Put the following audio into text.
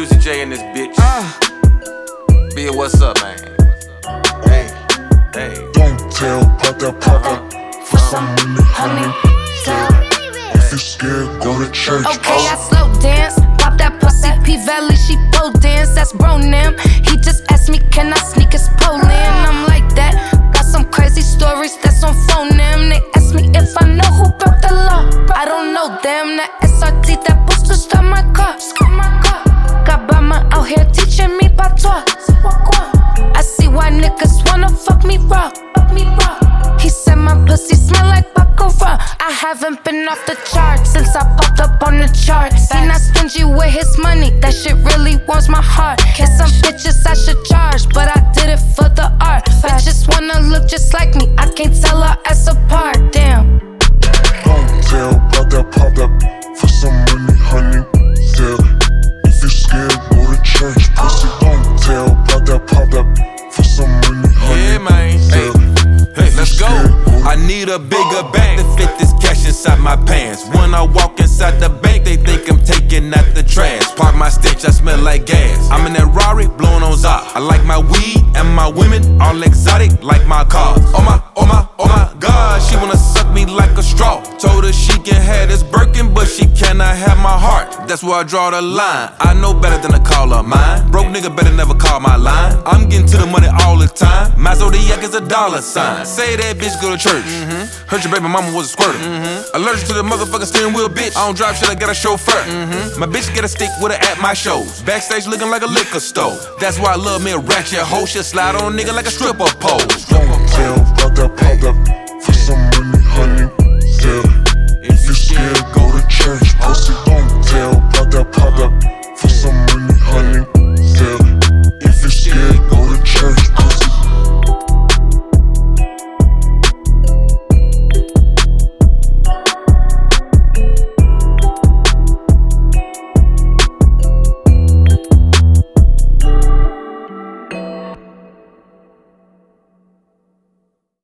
Juicy J in this bitch. Ah. Be it, what's up, man? Hey, hey. Don't tell, pop that pop up for uh-huh. some money, honey. Yeah. If you scared, go to church. Okay, oh. I slow dance, pop that pussy, P Valley, she pole dance, that's bro nam. He just asked me, can I sneak his pole in? I'm like that. Got some crazy stories that's on phone them. They ask me if I know who broke the law. I don't know them. That SRT, that booster start my car. Me raw. Me raw. He said my pussy smell like baccarat. I haven't been off the chart since I popped up on the chart. He not stingy with his money, that shit really warms my heart. Guess some bitches I should charge, but I did it for the art. Bitches wanna look just like me, I can't tell our ass apart. Damn. Need a bigger bag to fit this cash inside my pants. When I walk inside the bank, they think I'm taking out the trash. Park my stench, I smell like gas. I'm in that Rari, blowing on Zop. I like my weed and my women, all exotic, like my cars. Oh my, oh my, oh my God, she wanna suck me like a straw. Told her she this Birkin, but she cannot have my heart. That's where I draw the line. I know better than to call her mine. Broke nigga better never call my line. I'm getting to the money all the time. My zodiac is a dollar sign. Say that bitch go to church. Mm-hmm. Heard your baby mama was a squirter. Mm-hmm. Allergic to the motherfucking steering wheel, bitch. I don't drive shit, I got a chauffeur. Mm-hmm. My bitch get a stick with her at my shows. Backstage looking like a liquor store. That's why I love me a ratchet hoe. Shit slide on a nigga like a stripper pole.